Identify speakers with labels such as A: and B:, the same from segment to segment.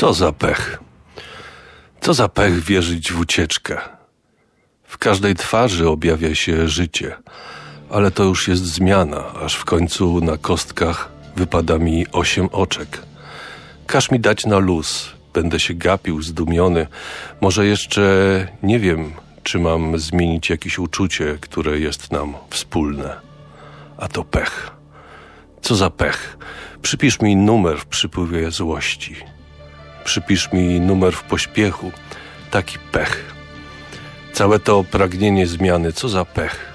A: Co za pech. Co za pech wierzyć w ucieczkę. W każdej twarzy objawia się życie, ale to już jest zmiana, aż w końcu na kostkach wypada mi osiem oczek. Każ mi dać na luz, będę się gapił, zdumiony. Może jeszcze nie wiem, czy mam zmienić jakieś uczucie, które jest nam wspólne. A to pech. Co za pech. Przypisz mi numer w przypływie złości. Przypisz mi numer w pośpiechu. Taki pech. Całe to pragnienie zmiany, co za pech.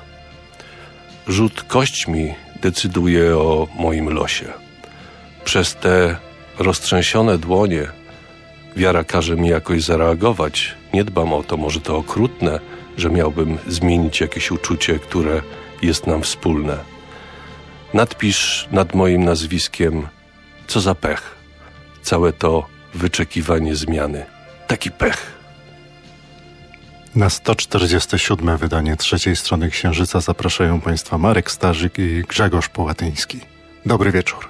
A: Rzut kośćmi decyduje o moim losie. Przez te roztrzęsione dłonie wiara każe mi jakoś zareagować. Nie dbam o to, może to okrutne, że miałbym zmienić jakieś uczucie, które jest nam wspólne. Nadpisz nad moim nazwiskiem, co za pech. Całe to wyczekiwanie zmiany. Taki pech.
B: Na 147. wydanie trzeciej strony Księżyca zapraszają Państwa Marek Starzyk i Grzegorz Połatyński. Dobry wieczór.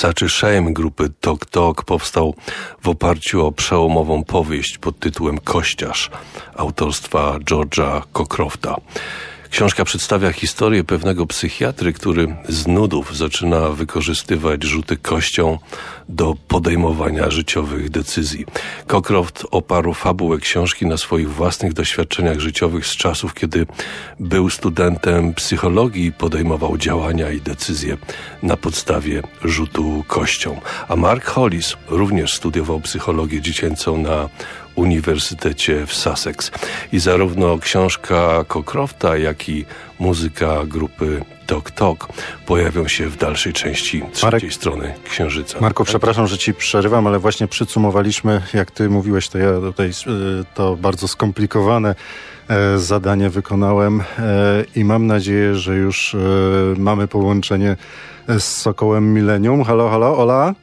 A: Such Shame grupy Tok Tok powstał w oparciu o przełomową powieść pod tytułem Kościarz autorstwa George'a Cockrofta. Książka przedstawia historię pewnego psychiatry, który z nudów zaczyna wykorzystywać rzuty kością do podejmowania życiowych decyzji. Cockcroft oparł fabułę książki na swoich własnych doświadczeniach życiowych z czasów, kiedy był studentem psychologii i podejmował działania i decyzje na podstawie rzutu kością. A Mark Hollis również studiował psychologię dziecięcą na Uniwersytecie w Sussex. I zarówno książka Cockcrofta, jak i muzyka grupy Tok Tok pojawią się w dalszej części trzeciej Marek, strony Księżyca.
C: Marko, tak? przepraszam, że ci przerywam, ale właśnie przycumowaliśmy, jak ty mówiłeś, to ja tutaj e, to bardzo skomplikowane e, zadanie wykonałem e, i mam nadzieję, że już mamy połączenie z Sokołem Millennium. Halo, halo, Ola?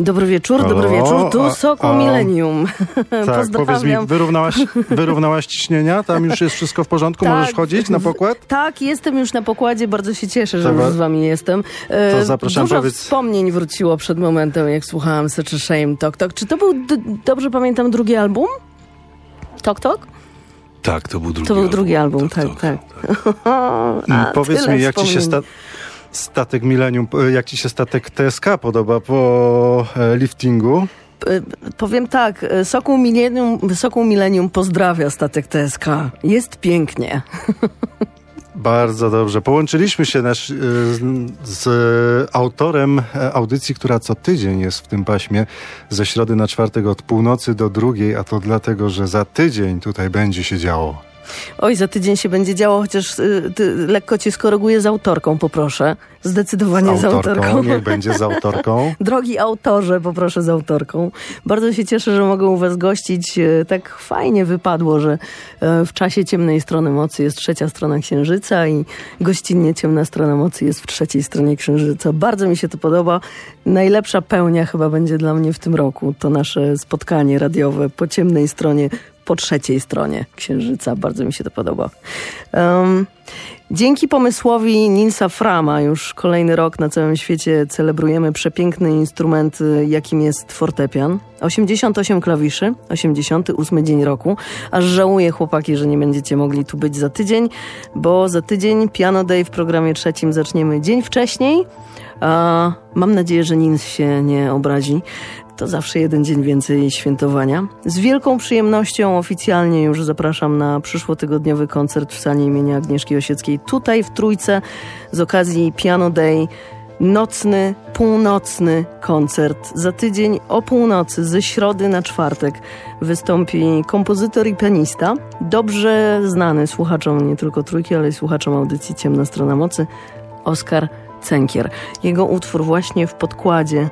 D: Dobry wieczór, Halo? dobry wieczór. Tu Sokół Millennium.
C: Tak, Pozdrawiam. powiedz mi, wyrównałaś, wyrównałaś ciśnienia? Tam już jest wszystko w porządku? Tak, Możesz chodzić na pokład?
D: Tak, jestem już na pokładzie. Bardzo się cieszę, że już z wami jestem.
C: E, to zapraszam,
D: Dużo
C: powiedz...
D: wspomnień wróciło przed momentem, jak słuchałam Such a Shame Tok Tok. Czy to był, dobrze pamiętam, drugi album? Tok Tok?
A: Tak, to był drugi
D: To był
A: album.
D: drugi album, tak, tak. tak.
C: A, Powiedz mi, jak ci się sta statek Millennium, jak ci się statek TSK podoba po e, liftingu?
D: E, powiem tak, e, Sokół Millennium, Sokół Millennium pozdrawia statek TSK. Jest pięknie.
C: Bardzo dobrze. Połączyliśmy się nasz, z autorem audycji, która co tydzień jest w tym paśmie, ze środy na czwartek od północy do drugiej, a to dlatego, że za tydzień tutaj będzie się działo.
D: Oj, za tydzień się będzie działo, chociaż y, lekko cię skoryguję z autorką, poproszę. Zdecydowanie z autorką. Z autorką.
C: Niech będzie z autorką.
D: Drogi autorze, poproszę z autorką. Bardzo się cieszę, że mogę u was gościć. Y, tak fajnie wypadło, że y, w czasie ciemnej strony mocy jest trzecia strona księżyca i gościnnie ciemna strona mocy jest w trzeciej stronie księżyca. Bardzo mi się to podoba. Najlepsza pełnia chyba będzie dla mnie w tym roku. To nasze spotkanie radiowe po ciemnej stronie po trzeciej stronie Księżyca. Bardzo mi się to podoba. Um, dzięki pomysłowi Nilsa Frama już kolejny rok na całym świecie celebrujemy przepiękny instrument, jakim jest fortepian. 88 klawiszy, 88 dzień roku. Aż żałuję chłopaki, że nie będziecie mogli tu być za tydzień, bo za tydzień Piano Day w programie trzecim zaczniemy dzień wcześniej. A mam nadzieję, że Nils się nie obrazi to zawsze jeden dzień więcej świętowania. Z wielką przyjemnością oficjalnie już zapraszam na przyszłotygodniowy koncert w sali imienia Agnieszki Osieckiej tutaj w Trójce z okazji Piano Day. Nocny, północny koncert. Za tydzień o północy, ze środy na czwartek, wystąpi kompozytor i pianista, dobrze znany słuchaczom nie tylko trójki, ale i słuchaczom audycji Ciemna Strona Mocy, Oskar Cenkier. Jego utwór właśnie w podkładzie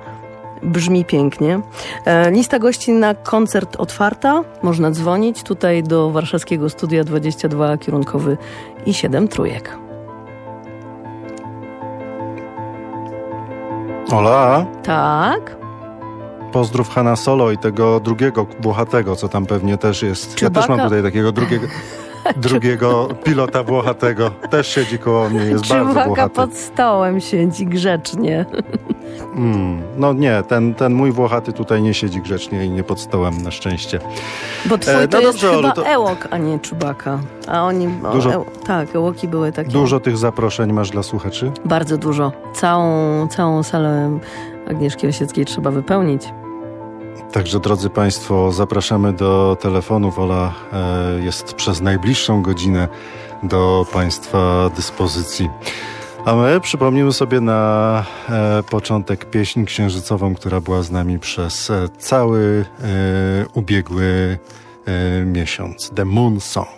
D: brzmi pięknie. E, lista gości na koncert otwarta. Można dzwonić tutaj do warszawskiego studia 22 kierunkowy i 7 trójek.
E: Ola,
D: Tak?
E: pozdrów Hanna Solo i tego drugiego Włochatego, co tam pewnie też jest. Ja też mam tutaj takiego drugiego, drugiego pilota Włochatego. Też siedzi koło mnie, jest bardzo
D: Czubaka
E: Włochaty.
D: pod stołem siedzi grzecznie.
E: Mm, no nie, ten, ten mój Włochaty tutaj nie siedzi grzecznie i nie pod stołem, na szczęście.
D: Bo twój
E: E,
D: to
E: no
D: jest
E: dobrze,
D: chyba
E: to-
D: Ewok, a nie Czubaka. A oni...
E: Dużo-
D: Eł- tak, Ewoki były takie...
E: Dużo tych zaproszeń masz dla słuchaczy?
D: Bardzo dużo. Całą, całą salę Agnieszki Osieckiej trzeba wypełnić.
E: Także drodzy Państwo, zapraszamy do telefonu. Wola e, jest przez najbliższą godzinę do Państwa dyspozycji. A my przypomnimy sobie na e, początek pieśń księżycową, która była z nami przez e, cały e, ubiegły e, miesiąc. The Moon Song.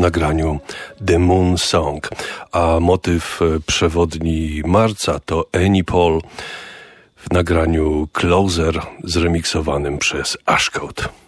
A: Nagraniu
E: The Moon Song, a motyw e, przewodni marca to Annie Paul w nagraniu Closer zremiksowanym przez Ashcode.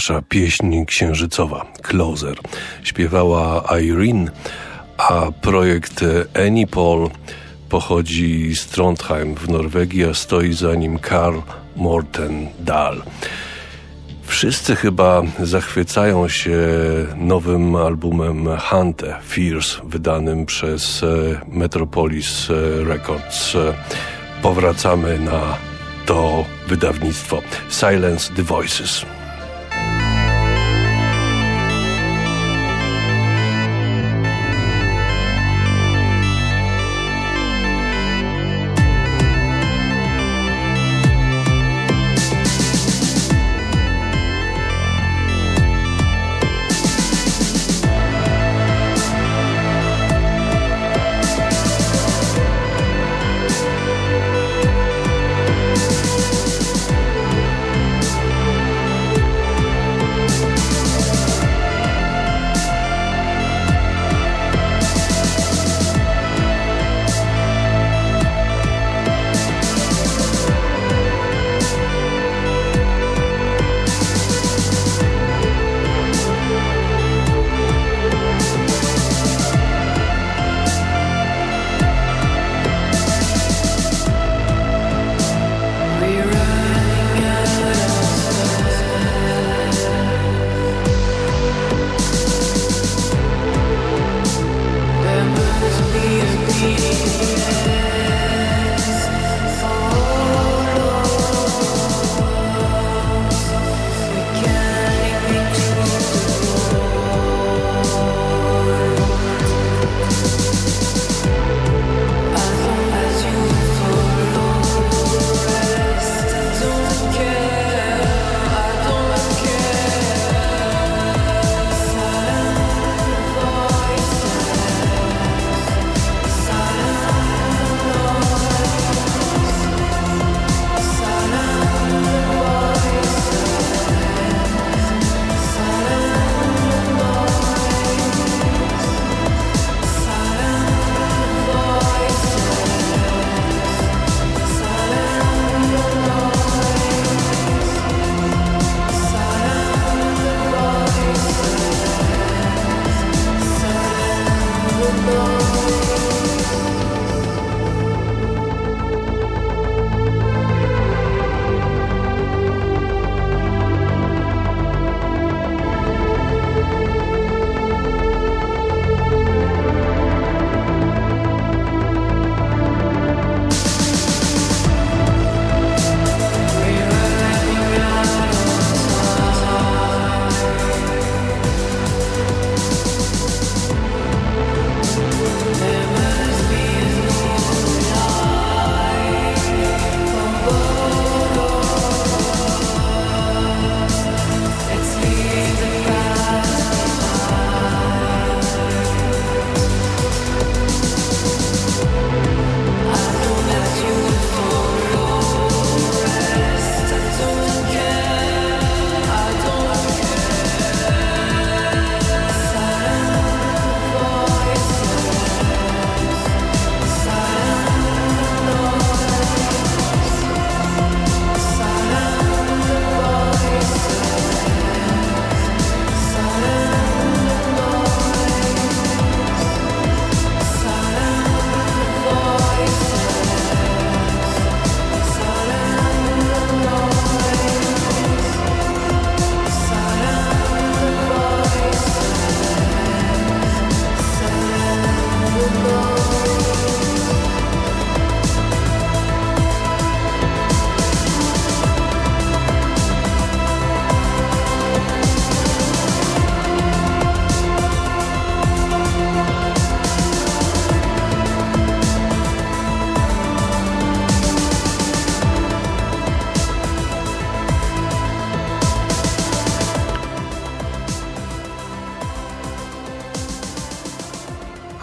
E: Nasza pieśń księżycowa, Closer. Śpiewała Irene, a projekt Annie Paul pochodzi z Trondheim w Norwegii, a stoi za nim Karl Morten Dahl. Wszyscy chyba zachwycają się nowym albumem Hante, Fierce, wydanym przez Metropolis Records. Powracamy na to wydawnictwo Silence the Voices.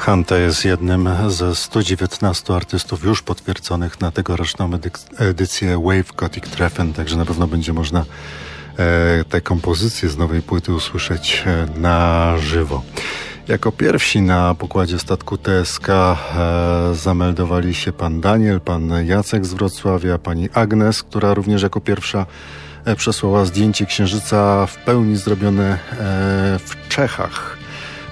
C: Hante jest jednym ze 119 artystów już potwierdzonych na tegoroczną edycję Wave Gothic Treffen, także na pewno będzie można e, te kompozycje z nowej płyty usłyszeć e, na żywo. Jako pierwsi na pokładzie statku TSK e, zameldowali się pan Daniel, pan Jacek z Wrocławia, pani Agnes, która również jako pierwsza przesłała zdjęcie księżyca w pełni zrobione w Czechach.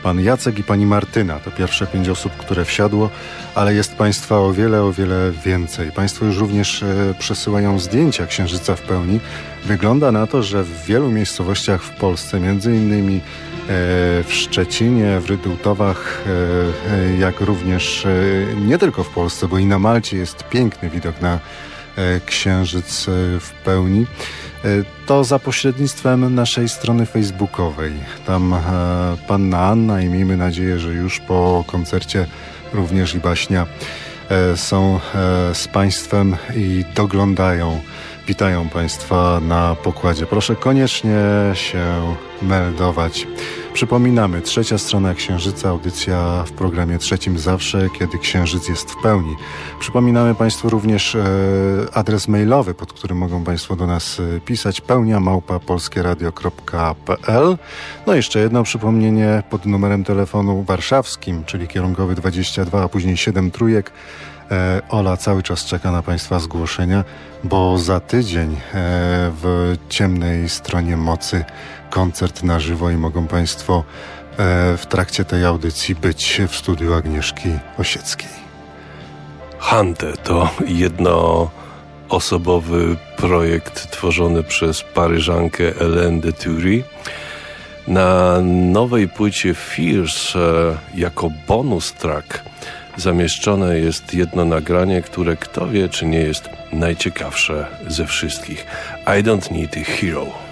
C: Pan Jacek i pani Martyna to pierwsze pięć osób, które wsiadło, ale jest Państwa o wiele, o wiele więcej. Państwo już również e, przesyłają zdjęcia księżyca w pełni. Wygląda na to, że w wielu miejscowościach w Polsce, między innymi e, w Szczecinie, w Rydułtowach, e, jak również nie tylko w Polsce, bo i na Malcie jest piękny widok na księżyc w pełni. E, To za pośrednictwem naszej strony facebookowej. Tam e, panna Anna i miejmy nadzieję, że już po koncercie również i Baśnia e, są z Państwem i doglądają. Witają Państwa na pokładzie. Proszę koniecznie się meldować. Przypominamy, trzecia strona Księżyca, audycja w programie trzecim zawsze, kiedy Księżyc jest w pełni. Przypominamy Państwu również e, adres mailowy, pod którym mogą Państwo do nas e, pisać, pełnia małpa polskieradio.pl. No jeszcze jedno przypomnienie pod numerem telefonu warszawskim, czyli kierunkowy 22, a później 7 trójek. E, Ola cały czas czeka na Państwa zgłoszenia, bo za tydzień e, w ciemnej stronie mocy koncert na żywo i mogą Państwo e, w trakcie tej audycji być w studiu Agnieszki Osieckiej.
A: Hante to jednoosobowy projekt tworzony przez Paryżankę Hélène de Thury. Na nowej płycie Fierce e, jako bonus track zamieszczone jest jedno nagranie, które kto wie, czy nie jest najciekawsze ze wszystkich. I don't need a hero.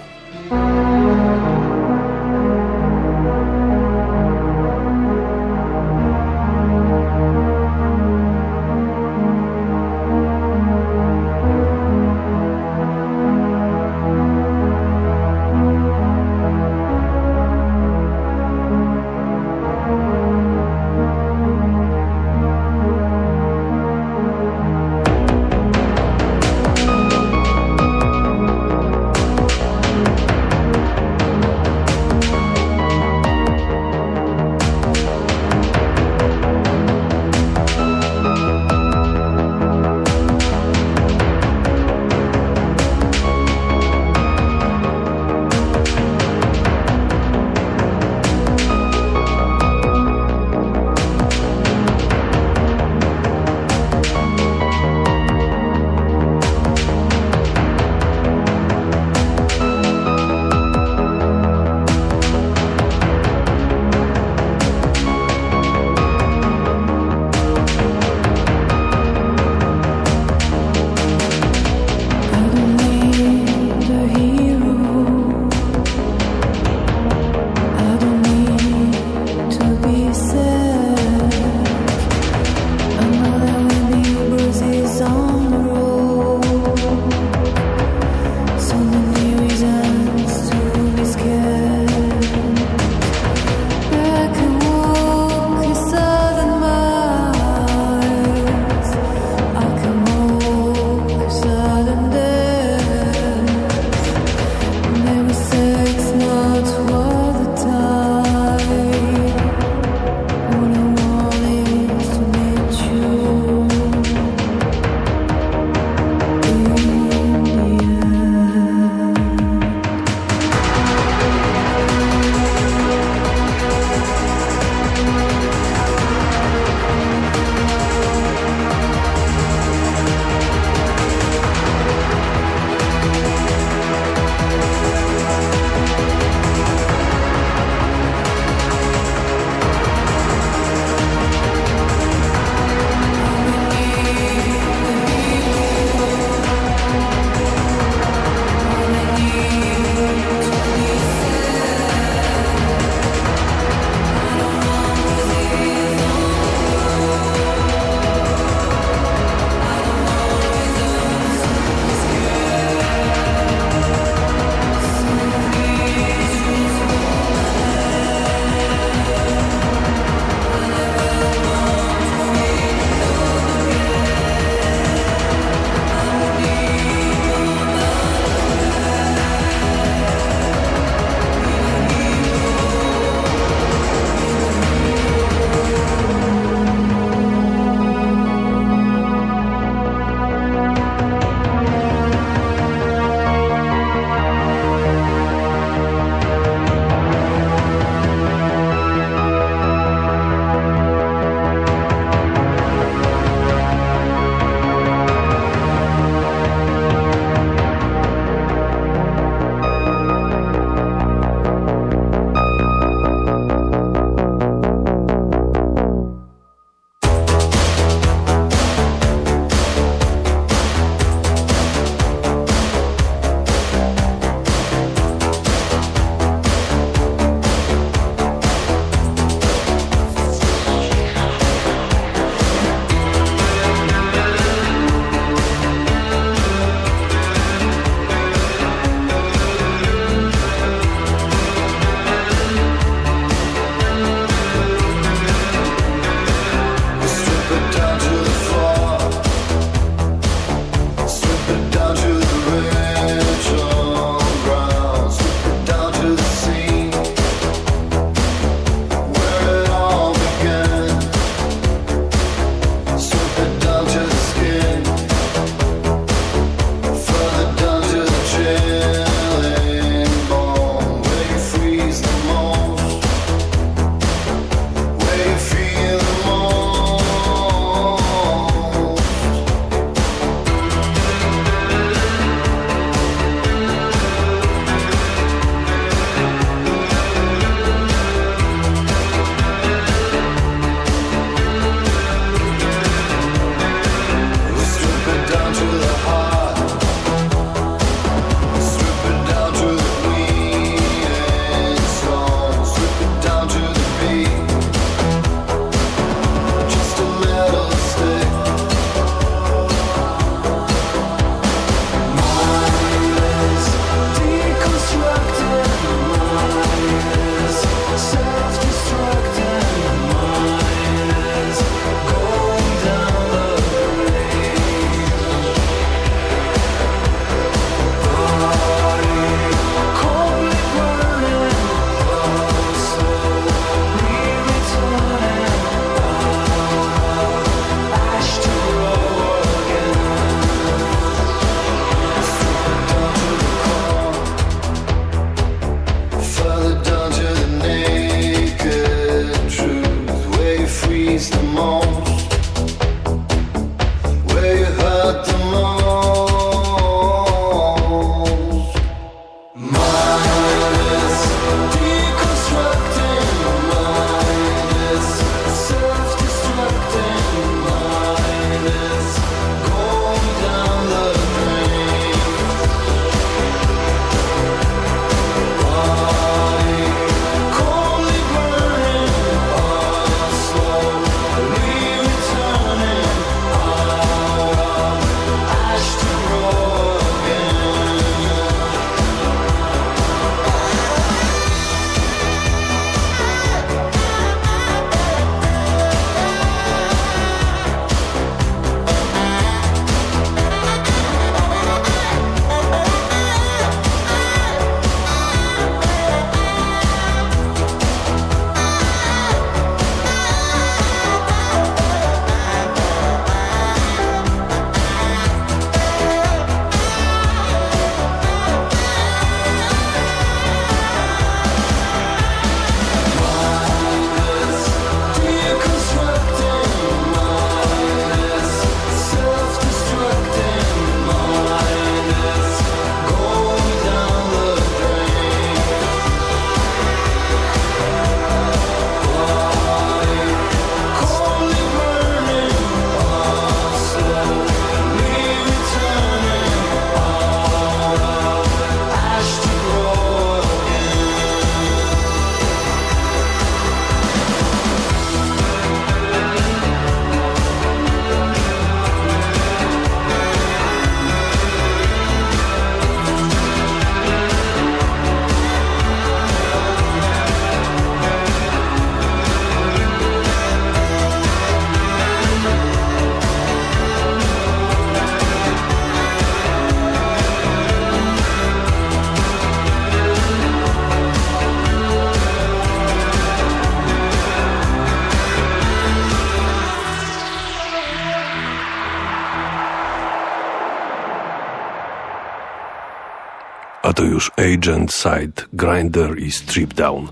A: Agent Side, Grinder i Strip Down.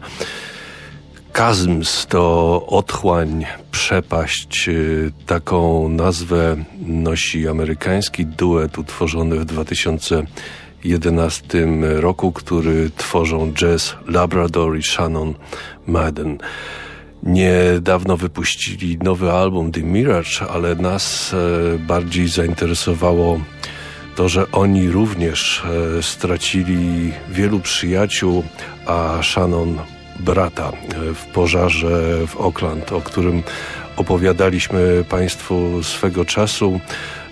A: Chasms to otchłań, przepaść. y, Taką nazwę nosi amerykański duet utworzony w 2011 roku, który tworzą Jazz Labrador i Shannon Madden. Niedawno wypuścili nowy album The Mirage, ale nas e, bardziej zainteresowało to, że oni również e, stracili wielu przyjaciół, a Shannon brata e, w pożarze w Oakland, o którym opowiadaliśmy Państwu swego czasu.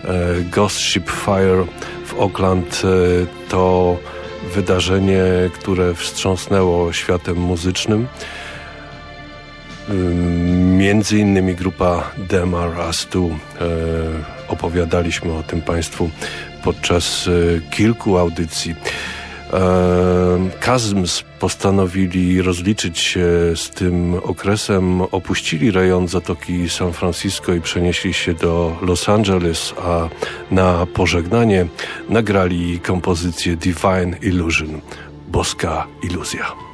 A: E, Ghost Ship Fire w Oakland to wydarzenie, które wstrząsnęło światem muzycznym. Ym, Między innymi grupa Demar Astu. Opowiadaliśmy o tym Państwu podczas e, kilku audycji. E, Kazms postanowili rozliczyć się z tym okresem, opuścili rejon Zatoki San Francisco i przenieśli się do Los Angeles, a na pożegnanie nagrali kompozycję Divine Illusion, boska iluzja.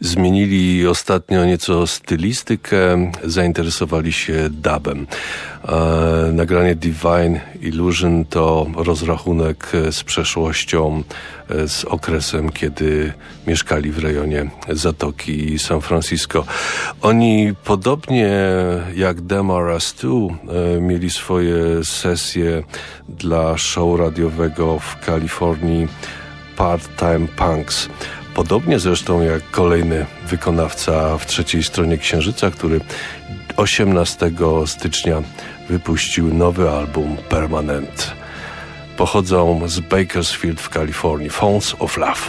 A: Zmienili ostatnio nieco stylistykę, zainteresowali się dubem. E, nagranie Divine Illusion to rozrachunek z przeszłością, e, z okresem, kiedy mieszkali w rejonie Zatoki San Francisco. Oni podobnie jak Demara Stu e, mieli swoje sesje dla show radiowego w Kalifornii Part-Time Punks. Podobnie zresztą jak kolejny wykonawca w trzeciej stronie Księżyca, który 18 stycznia wypuścił nowy album Permanent. Pochodzą z Bakersfield w Kalifornii. Phones of Love.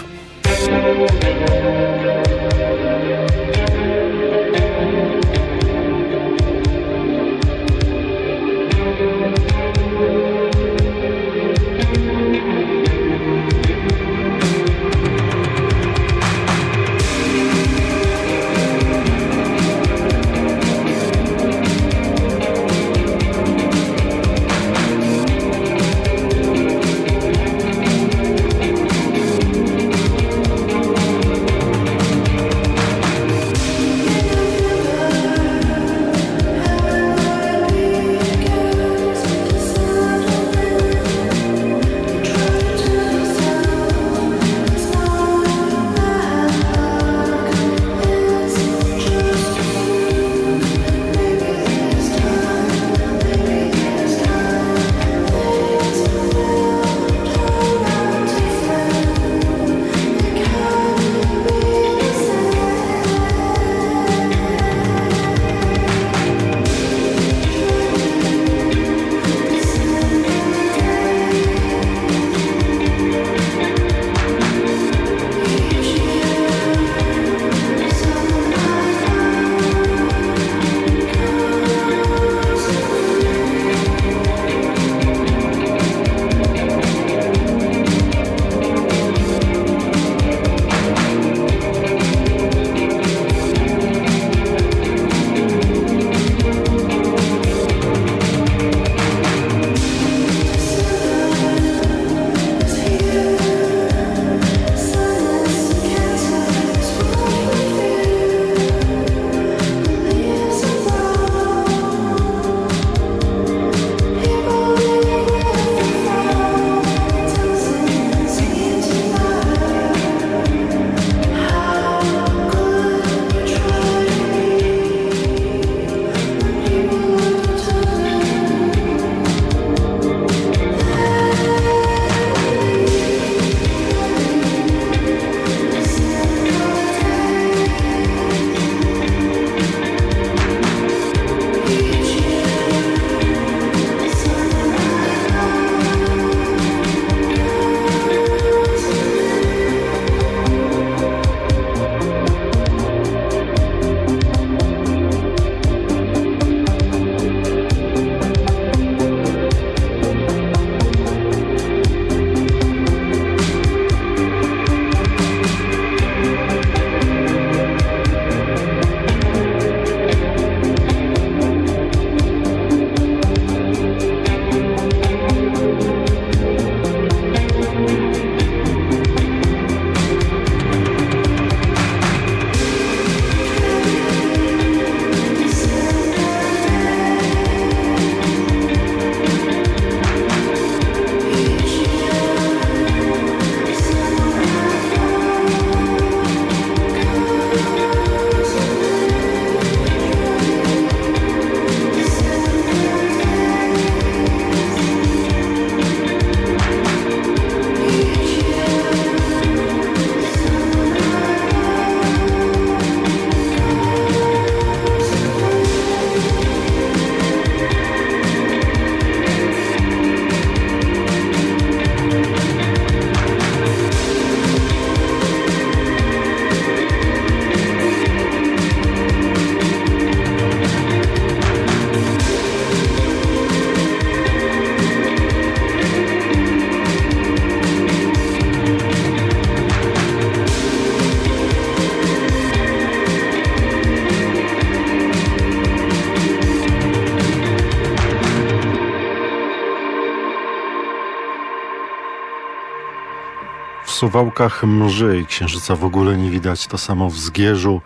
C: Suwałkach mrzy i księżyca w ogóle nie widać. To samo w Zgierzu,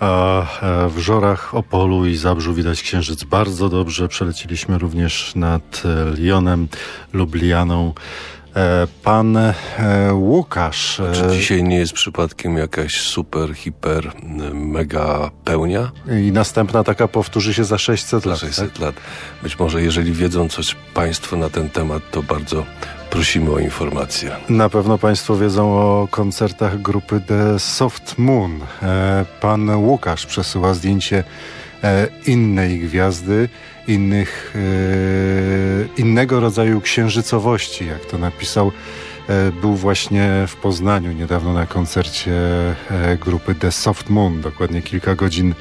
C: a e, w Żorach, Opolu i Zabrzu widać księżyc bardzo dobrze. Przeleciliśmy również nad e, Lyonem, Lublianą. E, Pan Łukasz.
A: Czy dzisiaj nie jest przypadkiem jakaś super, hiper, mega pełnia?
C: I następna taka powtórzy się za 600
A: Za
C: lat.
A: 600 lat. Być może jeżeli wiedzą coś Państwo na ten temat, to bardzo prosimy o informację.
C: Na pewno Państwo wiedzą o koncertach grupy The Soft Moon. E, Pan Łukasz przesyła zdjęcie e, innej gwiazdy, innych, e, innego rodzaju księżycowości, jak to napisał. Był właśnie w Poznaniu niedawno na koncercie grupy The Soft Moon, dokładnie kilka godzin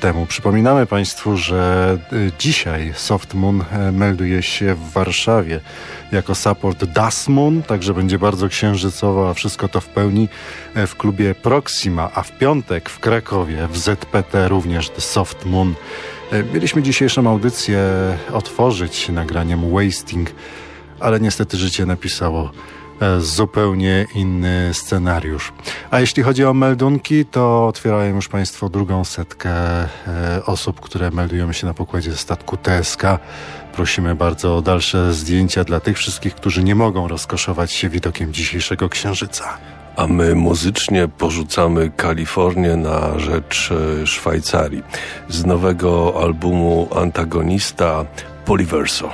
C: temu. Przypominamy Państwu, że e, dzisiaj Soft Moon e, melduje się w Warszawie jako support Das Moon, także będzie bardzo księżycowo, a wszystko to w pełni e, w klubie Proxima, a w piątek w Krakowie w ZPT również The Soft Moon. E, Mieliśmy dzisiejszą audycję otworzyć nagraniem Wasting, ale niestety życie napisało e, zupełnie inny scenariusz. A jeśli chodzi o meldunki, to otwierają już Państwo drugą setkę e, osób, które meldują się na pokładzie statku TSK. Prosimy bardzo o dalsze zdjęcia dla tych wszystkich, którzy nie mogą rozkoszować się widokiem dzisiejszego księżyca.
A: A my muzycznie porzucamy Kalifornię na rzecz e, Szwajcarii. Z nowego albumu Antagonista Poliverso.